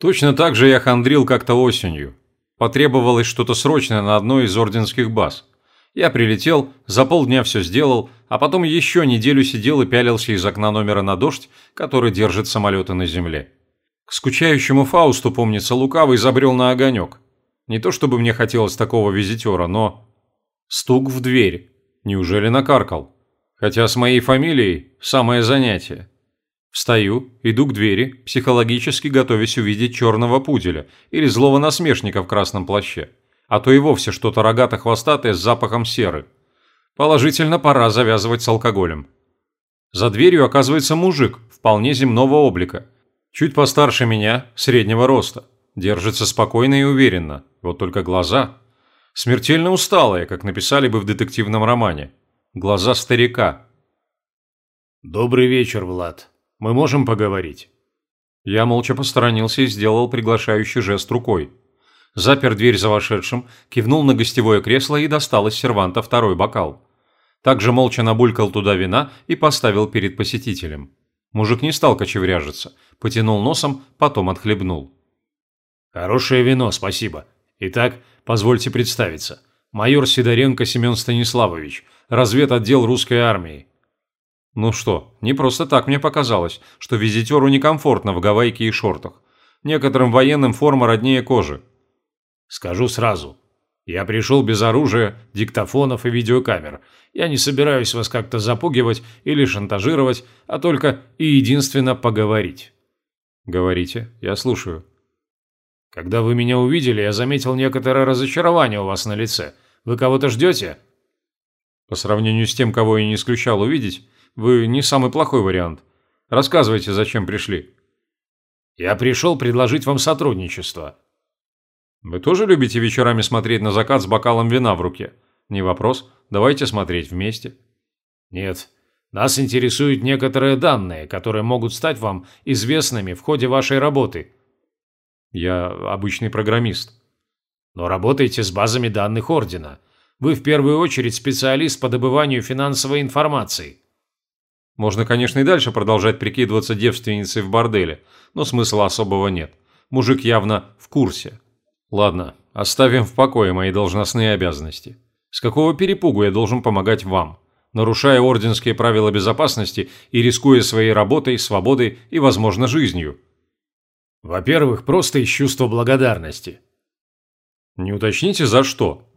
Точно так же я хандрил как-то осенью. Потребовалось что-то срочное на одной из орденских баз. Я прилетел, за полдня все сделал, а потом еще неделю сидел и пялился из окна номера на дождь, который держит самолеты на земле. К скучающему Фаусту, помнится, лукавый забрел на огонек. Не то чтобы мне хотелось такого визитера, но... Стук в дверь. Неужели накаркал? Хотя с моей фамилией самое занятие. Встаю, иду к двери, психологически готовясь увидеть черного пуделя или злого насмешника в красном плаще, а то и вовсе что-то рогато-хвостатое с запахом серы. Положительно пора завязывать с алкоголем. За дверью оказывается мужик, вполне земного облика. Чуть постарше меня, среднего роста. Держится спокойно и уверенно, вот только глаза. Смертельно усталые, как написали бы в детективном романе. Глаза старика. «Добрый вечер, Влад», мы можем поговорить?» Я молча посторонился и сделал приглашающий жест рукой. Запер дверь за вошедшим, кивнул на гостевое кресло и достал из серванта второй бокал. Также молча набулькал туда вина и поставил перед посетителем. Мужик не стал кочевряжиться, потянул носом, потом отхлебнул. «Хорошее вино, спасибо. Итак, позвольте представиться. Майор Сидоренко Семен Станиславович, разведотдел русской армии. Ну что, не просто так мне показалось, что визитеру некомфортно в гавайке и шортах. Некоторым военным форма роднее кожи. Скажу сразу. Я пришел без оружия, диктофонов и видеокамер. Я не собираюсь вас как-то запугивать или шантажировать, а только и единственно поговорить. Говорите, я слушаю. Когда вы меня увидели, я заметил некоторое разочарование у вас на лице. Вы кого-то ждете? По сравнению с тем, кого я не исключал увидеть, вы не самый плохой вариант. Рассказывайте, зачем пришли. Я пришел предложить вам сотрудничество. Вы тоже любите вечерами смотреть на закат с бокалом вина в руке? Не вопрос. Давайте смотреть вместе. Нет. Нас интересуют некоторые данные, которые могут стать вам известными в ходе вашей работы. Я обычный программист. Но работаете с базами данных Ордена. Вы в первую очередь специалист по добыванию финансовой информации. Можно, конечно, и дальше продолжать прикидываться девственницей в борделе, но смысла особого нет. Мужик явно в курсе. Ладно, оставим в покое мои должностные обязанности. С какого перепугу я должен помогать вам, нарушая орденские правила безопасности и рискуя своей работой, свободой и, возможно, жизнью? Во-первых, просто из чувства благодарности. Не уточните, за что?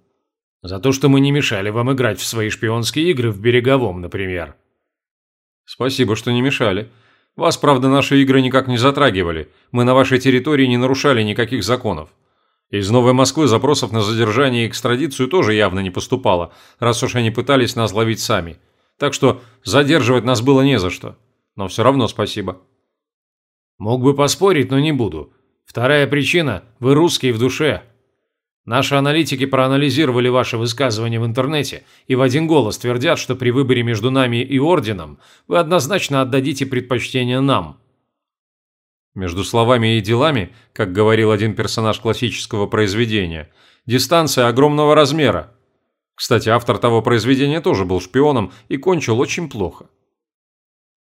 За то, что мы не мешали вам играть в свои шпионские игры в Береговом, например. Спасибо, что не мешали. Вас, правда, наши игры никак не затрагивали. Мы на вашей территории не нарушали никаких законов. Из Новой Москвы запросов на задержание и экстрадицию тоже явно не поступало, раз уж они пытались нас ловить сами. Так что задерживать нас было не за что. Но все равно спасибо. Мог бы поспорить, но не буду. Вторая причина – вы русский в душе. Наши аналитики проанализировали ваши высказывания в интернете и в один голос твердят, что при выборе между нами и Орденом вы однозначно отдадите предпочтение нам. Между словами и делами, как говорил один персонаж классического произведения, дистанция огромного размера. Кстати, автор того произведения тоже был шпионом и кончил очень плохо.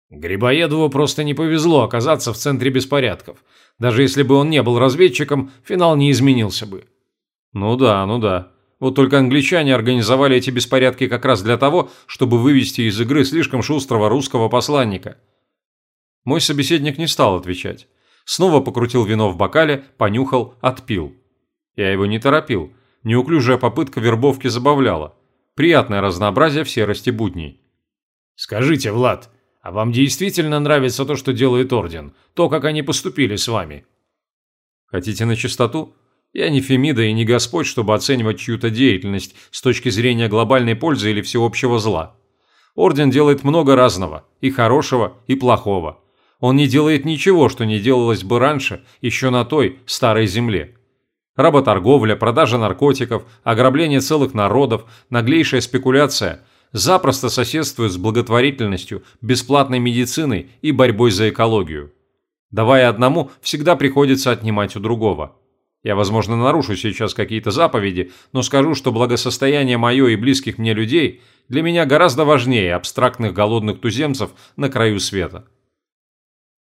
Грибоедову просто не повезло оказаться в центре беспорядков. Даже если бы он не был разведчиком, финал не изменился бы. Ну да, ну да. Вот только англичане организовали эти беспорядки как раз для того, чтобы вывести из игры слишком шустрого русского посланника. Мой собеседник не стал отвечать. Снова покрутил вино в бокале, понюхал, отпил. Я его не торопил. Неуклюжая попытка вербовки забавляла. Приятное разнообразие в серости будней. «Скажите, Влад, а вам действительно нравится то, что делает Орден? То, как они поступили с вами?» «Хотите на чистоту?» Я не Фемида и не Господь, чтобы оценивать чью-то деятельность с точки зрения глобальной пользы или всеобщего зла. Орден делает много разного, и хорошего, и плохого. Он не делает ничего, что не делалось бы раньше, еще на той, старой земле. Работорговля, продажа наркотиков, ограбление целых народов, наглейшая спекуляция запросто соседствуют с благотворительностью, бесплатной медициной и борьбой за экологию. Давая одному, всегда приходится отнимать у другого. Я, возможно, нарушу сейчас какие-то заповеди, но скажу, что благосостояние мое и близких мне людей для меня гораздо важнее абстрактных голодных туземцев на краю света.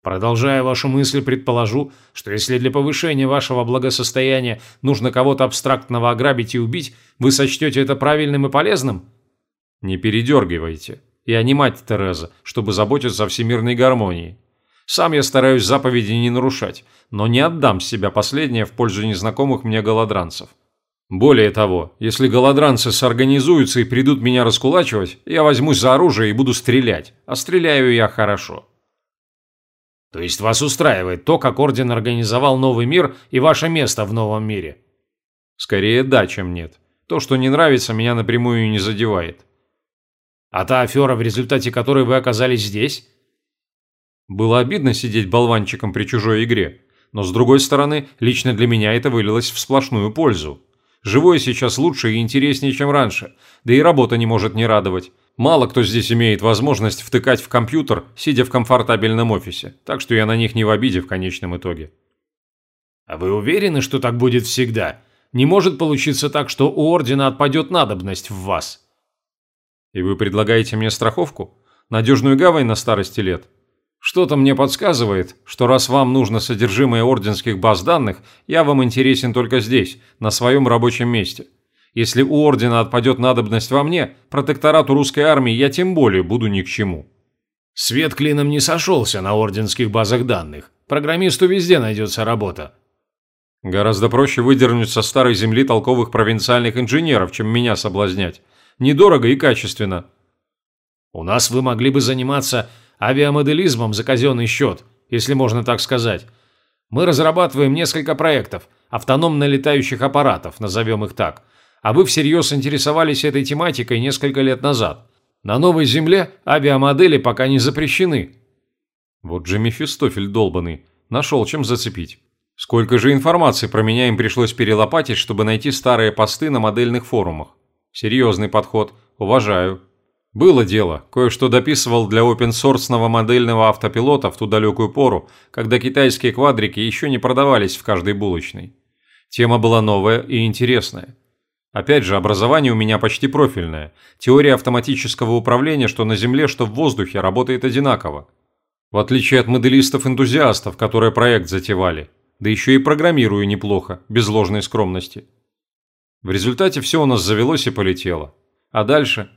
Продолжая вашу мысль, предположу, что если для повышения вашего благосостояния нужно кого-то абстрактного ограбить и убить, вы сочтете это правильным и полезным? Не передергивайте. Я не мать Тереза, чтобы заботиться о всемирной гармонии. Сам я стараюсь заповеди не нарушать, но не отдам себя последнее в пользу незнакомых мне голодранцев. Более того, если голодранцы сорганизуются и придут меня раскулачивать, я возьмусь за оружие и буду стрелять, а стреляю я хорошо. То есть вас устраивает то, как Орден организовал новый мир и ваше место в новом мире? Скорее да, чем нет. То, что не нравится, меня напрямую не задевает. А та афера, в результате которой вы оказались здесь? Было обидно сидеть болванчиком при чужой игре, но с другой стороны, лично для меня это вылилось в сплошную пользу. Живое сейчас лучше и интереснее, чем раньше, да и работа не может не радовать. Мало кто здесь имеет возможность втыкать в компьютер, сидя в комфортабельном офисе, так что я на них не в обиде в конечном итоге. А вы уверены, что так будет всегда? Не может получиться так, что у Ордена отпадет надобность в вас? И вы предлагаете мне страховку? Надежную гавань на старости лет? Что-то мне подсказывает, что раз вам нужно содержимое орденских баз данных, я вам интересен только здесь, на своем рабочем месте. Если у ордена отпадет надобность во мне, протекторату русской армии я тем более буду ни к чему. Свет клином не сошелся на орденских базах данных. Программисту везде найдется работа. Гораздо проще выдернуть со старой земли толковых провинциальных инженеров, чем меня соблазнять. Недорого и качественно. У нас вы могли бы заниматься авиамоделизмом за казенный счет, если можно так сказать. Мы разрабатываем несколько проектов, автономно летающих аппаратов, назовем их так. А вы всерьез интересовались этой тематикой несколько лет назад. На Новой Земле авиамодели пока не запрещены. Вот же Мефистофель долбанный. Нашел чем зацепить. Сколько же информации про меня им пришлось перелопатить, чтобы найти старые посты на модельных форумах. Серьезный подход. Уважаю. Было дело, кое-что дописывал для опенсорсного модельного автопилота в ту далекую пору, когда китайские квадрики еще не продавались в каждой булочной. Тема была новая и интересная. Опять же, образование у меня почти профильное. Теория автоматического управления, что на Земле, что в воздухе, работает одинаково. В отличие от моделистов-энтузиастов, которые проект затевали. Да еще и программирую неплохо, без ложной скромности. В результате все у нас завелось и полетело. А дальше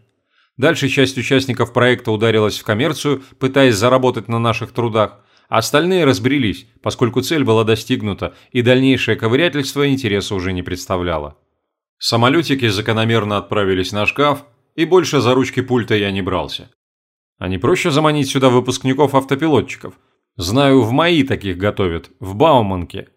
Дальше часть участников проекта ударилась в коммерцию, пытаясь заработать на наших трудах, остальные разбрелись, поскольку цель была достигнута, и дальнейшее ковырятельство интереса уже не представляло. Самолетики закономерно отправились на шкаф, и больше за ручки пульта я не брался. А не проще заманить сюда выпускников-автопилотчиков? Знаю, в МАИ таких готовят, в Бауманке.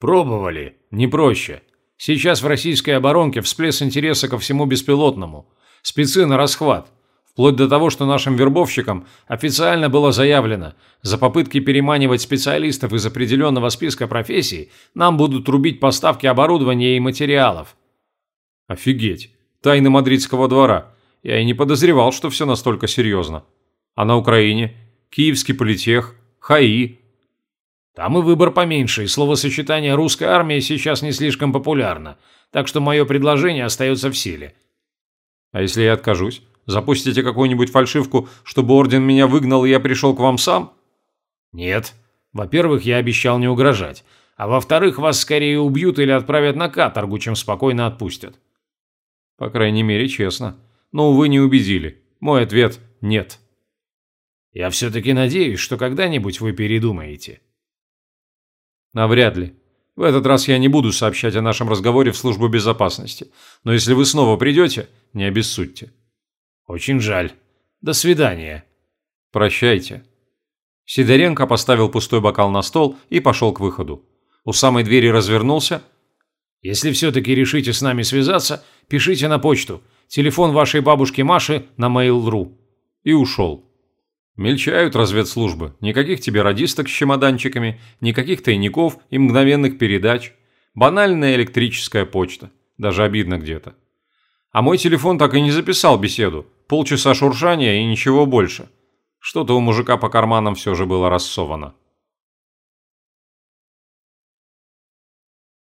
Пробовали, не проще. Сейчас в российской оборонке всплеск интереса ко всему беспилотному – Спецы на расхват. Вплоть до того, что нашим вербовщикам официально было заявлено, за попытки переманивать специалистов из определенного списка профессий нам будут рубить поставки оборудования и материалов. Офигеть. Тайны мадридского двора. Я и не подозревал, что все настолько серьезно. А на Украине? Киевский политех, ХАИ. Там и выбор поменьше, и словосочетание «русская армия» сейчас не слишком популярно, так что мое предложение остается в силе – а если я откажусь? Запустите какую-нибудь фальшивку, чтобы орден меня выгнал, и я пришел к вам сам? Нет. Во-первых, я обещал не угрожать. А во-вторых, вас скорее убьют или отправят на каторгу, чем спокойно отпустят. По крайней мере, честно. Но, увы, не убедили. Мой ответ – нет. Я все-таки надеюсь, что когда-нибудь вы передумаете. Навряд ли. В этот раз я не буду сообщать о нашем разговоре в службу безопасности, но если вы снова придете, не обессудьте». «Очень жаль. До свидания». «Прощайте». Сидоренко поставил пустой бокал на стол и пошел к выходу. У самой двери развернулся. «Если все-таки решите с нами связаться, пишите на почту. Телефон вашей бабушки Маши на Mail.ru». И ушел. Мельчают разведслужбы. Никаких тебе радисток с чемоданчиками, никаких тайников и мгновенных передач. Банальная электрическая почта. Даже обидно где-то. А мой телефон так и не записал беседу. Полчаса шуршания и ничего больше. Что-то у мужика по карманам все же было рассовано.